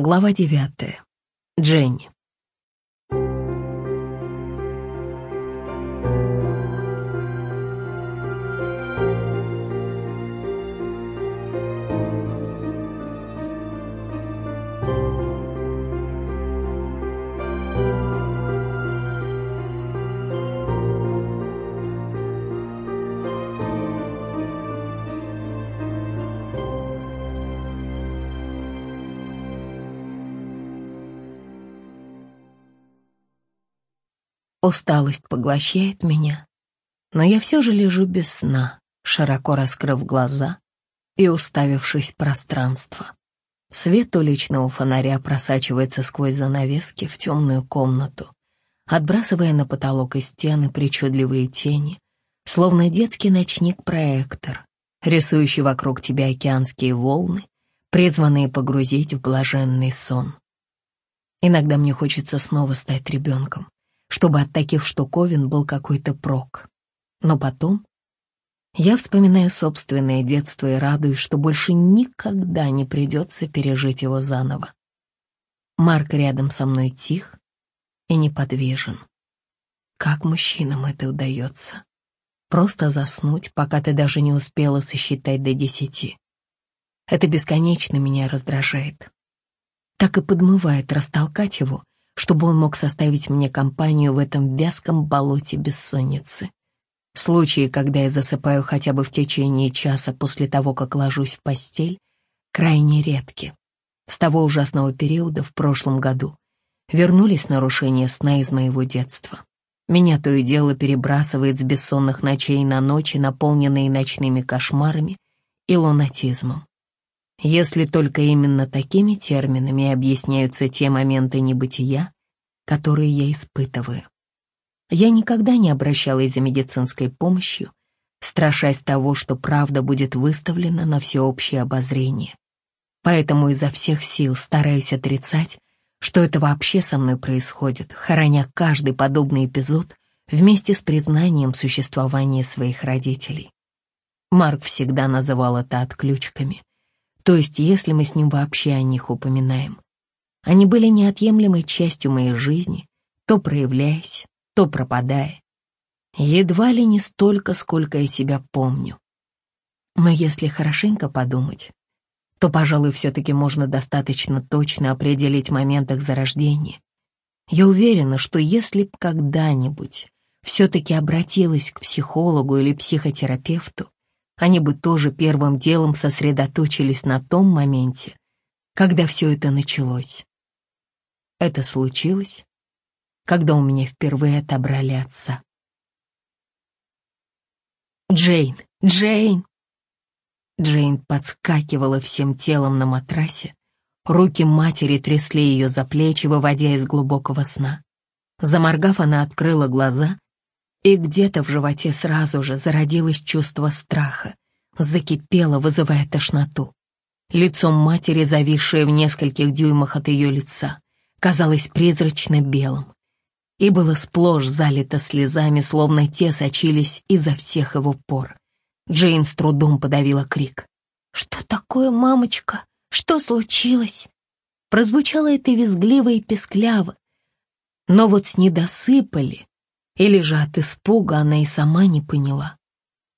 Глава девятая. Дженни. Усталость поглощает меня, но я все же лежу без сна, широко раскрыв глаза и уставившись в пространство. Свет уличного фонаря просачивается сквозь занавески в темную комнату, отбрасывая на потолок и стены причудливые тени, словно детский ночник-проектор, рисующий вокруг тебя океанские волны, призванные погрузить в блаженный сон. Иногда мне хочется снова стать ребенком, чтобы от таких штуковин был какой-то прок. Но потом я вспоминаю собственное детство и радуюсь, что больше никогда не придется пережить его заново. Марк рядом со мной тих и неподвижен. Как мужчинам это удается? Просто заснуть, пока ты даже не успела сосчитать до десяти. Это бесконечно меня раздражает. Так и подмывает растолкать его чтобы он мог составить мне компанию в этом вязком болоте бессонницы. Случаи, когда я засыпаю хотя бы в течение часа после того, как ложусь в постель, крайне редки. С того ужасного периода в прошлом году вернулись нарушения сна из моего детства. Меня то и дело перебрасывает с бессонных ночей на ночи, наполненные ночными кошмарами и лунатизмом. Если только именно такими терминами объясняются те моменты небытия, которые я испытываю. Я никогда не обращалась за медицинской помощью, страшась того, что правда будет выставлена на всеобщее обозрение. Поэтому изо всех сил стараюсь отрицать, что это вообще со мной происходит, хороня каждый подобный эпизод вместе с признанием существования своих родителей. Марк всегда называл это отключками, то есть, если мы с ним вообще о них упоминаем. Они были неотъемлемой частью моей жизни, то проявляясь, то пропадая. Едва ли не столько, сколько я себя помню. Но если хорошенько подумать, то, пожалуй, все-таки можно достаточно точно определить момент их зарождения. Я уверена, что если б когда-нибудь все-таки обратилась к психологу или психотерапевту, они бы тоже первым делом сосредоточились на том моменте, когда все это началось. Это случилось, когда у меня впервые отобрали отца. «Джейн! Джейн!» Джейн подскакивала всем телом на матрасе. Руки матери трясли ее за плечи, выводя из глубокого сна. Заморгав, она открыла глаза и где-то в животе сразу же зародилось чувство страха, закипело, вызывая тошноту. Лицом матери, зависшее в нескольких дюймах от ее лица, казалось призрачно белым и было сплошь залито слезами, словно те сочились изо всех его пор. Джейн с трудом подавила крик. «Что такое, мамочка? Что случилось?» Прозвучало это визгливо и пескляво. Но вот с недосыпали или же от испуга она и сама не поняла,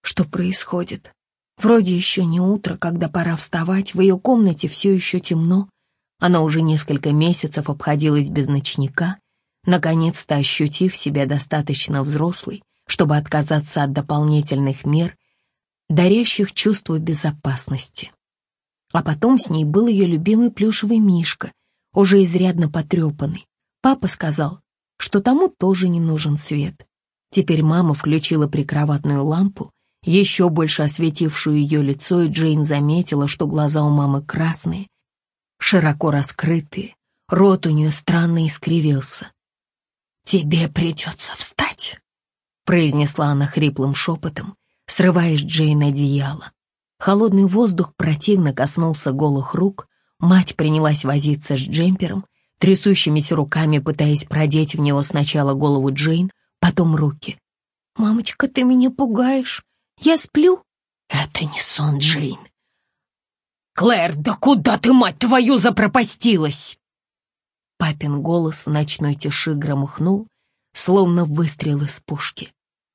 что происходит. Вроде еще не утро, когда пора вставать, в ее комнате все еще темно. Она уже несколько месяцев обходилась без ночника, наконец-то ощутив себя достаточно взрослой, чтобы отказаться от дополнительных мер, дарящих чувство безопасности. А потом с ней был ее любимый плюшевый мишка, уже изрядно потрепанный. Папа сказал, что тому тоже не нужен свет. Теперь мама включила прикроватную лампу, еще больше осветившую ее лицо, и Джейн заметила, что глаза у мамы красные, широко раскрытые, рот у нее странно искривился. «Тебе придется встать», — произнесла она хриплым шепотом, срывая Джейн одеяло. Холодный воздух противно коснулся голых рук, мать принялась возиться с джемпером, трясущимися руками пытаясь продеть в него сначала голову Джейн, потом руки. «Мамочка, ты меня пугаешь. Я сплю?» «Это не сон, Джейн. «Клэр, да куда ты, мать твою, запропастилась?» Папин голос в ночной тиши громыхнул, словно выстрел из пушки.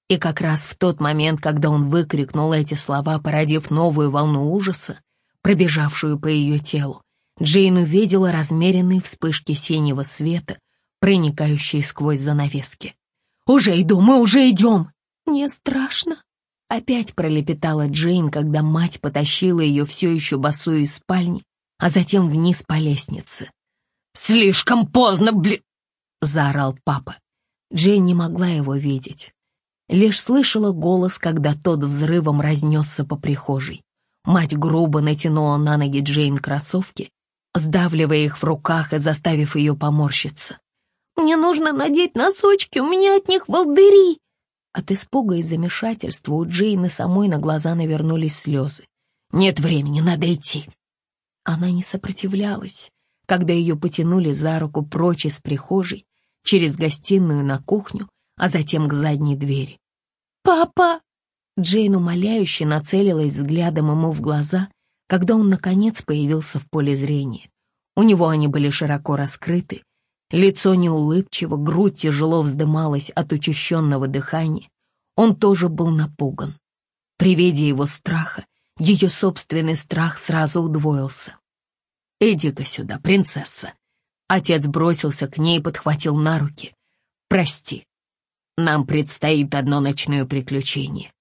И как раз в тот момент, когда он выкрикнул эти слова, породив новую волну ужаса, пробежавшую по ее телу, Джейн увидела размеренные вспышки синего света, проникающие сквозь занавески. «Уже иду, мы уже идем!» «Мне страшно!» Опять пролепетала Джейн, когда мать потащила ее все еще босую из спальни, а затем вниз по лестнице. «Слишком поздно, бли...» — заорал папа. Джейн не могла его видеть. Лишь слышала голос, когда тот взрывом разнесся по прихожей. Мать грубо натянула на ноги Джейн кроссовки, сдавливая их в руках и заставив ее поморщиться. «Мне нужно надеть носочки, у меня от них волдыри!» От испуга и замешательства у Джейны самой на глаза навернулись слезы. «Нет времени, надо идти!» Она не сопротивлялась, когда ее потянули за руку прочь из прихожей, через гостиную на кухню, а затем к задней двери. «Папа!» Джейн умоляюще нацелилась взглядом ему в глаза, когда он, наконец, появился в поле зрения. У него они были широко раскрыты, лицо неулыбчиво, грудь тяжело вздымалась от учащенного дыхания. Он тоже был напуган. При виде его страха ее собственный страх сразу удвоился. «Иди-ка сюда, принцесса!» Отец бросился к ней и подхватил на руки. «Прости, нам предстоит одно ночное приключение».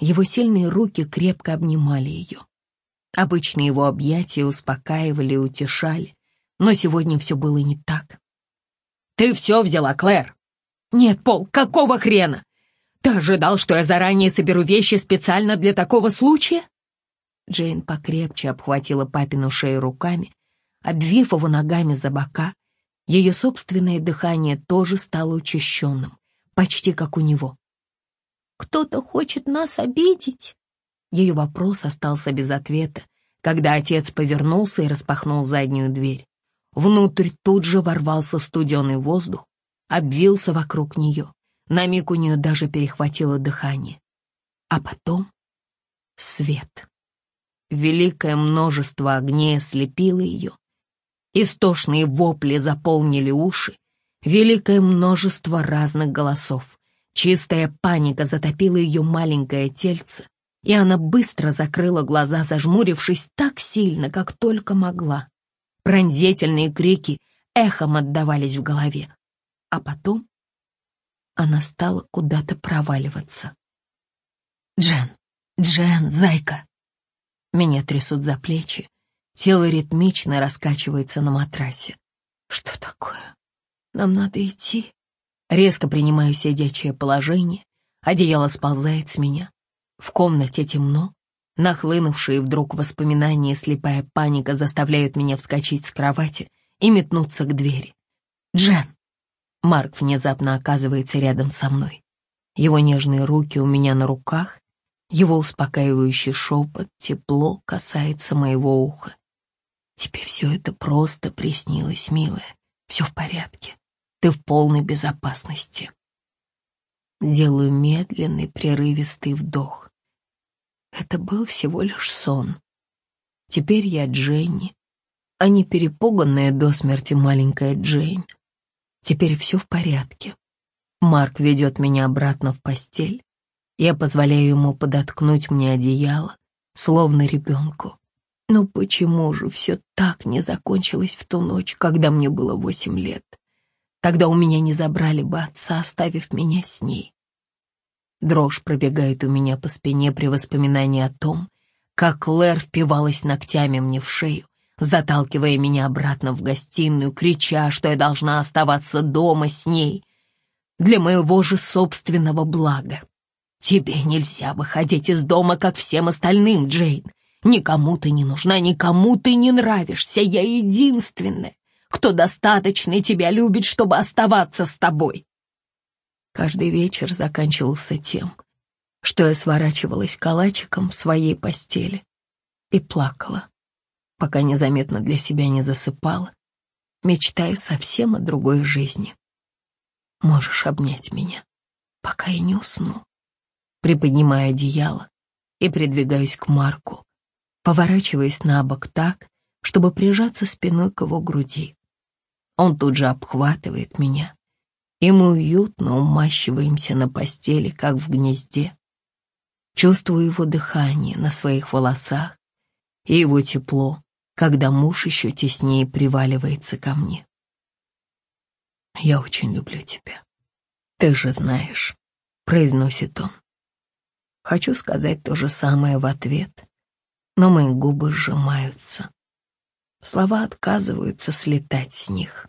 Его сильные руки крепко обнимали ее. Обычно его объятия успокаивали и утешали, но сегодня все было не так. «Ты все взяла, Клэр?» «Нет, Пол, какого хрена? Ты ожидал, что я заранее соберу вещи специально для такого случая?» Джейн покрепче обхватила папину шею руками, обвив его ногами за бока. Ее собственное дыхание тоже стало учащенным, почти как у него. «Кто-то хочет нас обидеть?» Ее вопрос остался без ответа, когда отец повернулся и распахнул заднюю дверь. Внутрь тут же ворвался студеный воздух, обвился вокруг нее. На миг у нее даже перехватило дыхание. А потом свет. Великое множество огней ослепило ее. Истошные вопли заполнили уши. Великое множество разных голосов. Чистая паника затопила ее маленькое тельце, и она быстро закрыла глаза, зажмурившись так сильно, как только могла. Пронзительные крики эхом отдавались в голове. А потом она стала куда-то проваливаться. «Джен, Джен, зайка!» Меня трясут за плечи. Тело ритмично раскачивается на матрасе. Что такое? Нам надо идти. Резко принимаю сидячее положение. Одеяло сползает с меня. В комнате темно. Нахлынувшие вдруг воспоминания слепая паника заставляют меня вскочить с кровати и метнуться к двери. «Джен!» Марк внезапно оказывается рядом со мной. Его нежные руки у меня на руках, его успокаивающий шепот, тепло касается моего уха. Тебе все это просто приснилось, милая. Все в порядке. Ты в полной безопасности. Делаю медленный, прерывистый вдох. Это был всего лишь сон. Теперь я Дженни, а не перепуганная до смерти маленькая Джейн. Теперь все в порядке. Марк ведет меня обратно в постель. Я позволяю ему подоткнуть мне одеяло, словно ребенку. Но почему же все так не закончилось в ту ночь, когда мне было восемь лет? Тогда у меня не забрали бы отца, оставив меня с ней. Дрожь пробегает у меня по спине при воспоминании о том, как Клэр впивалась ногтями мне в шею, заталкивая меня обратно в гостиную, крича, что я должна оставаться дома с ней для моего же собственного блага. Тебе нельзя выходить из дома, как всем остальным, Джейн. Никому ты не нужна, никому ты не нравишься. Я единственная, кто достаточно тебя любит, чтобы оставаться с тобой. Каждый вечер заканчивался тем, что я сворачивалась калачиком в своей постели и плакала, пока незаметно для себя не засыпала, мечтая совсем о другой жизни. Можешь обнять меня, пока я не усну. Приподнимаю одеяло и придвигаюсь к Марку, поворачиваясь на бок так, чтобы прижаться спиной к его груди. Он тут же обхватывает меня, и мы уютно умащиваемся на постели, как в гнезде. Чувствую его дыхание на своих волосах и его тепло, когда муж еще теснее приваливается ко мне. «Я очень люблю тебя. Ты же знаешь», — произносит он. Хочу сказать то же самое в ответ, но мои губы сжимаются. Слова отказываются слетать с них.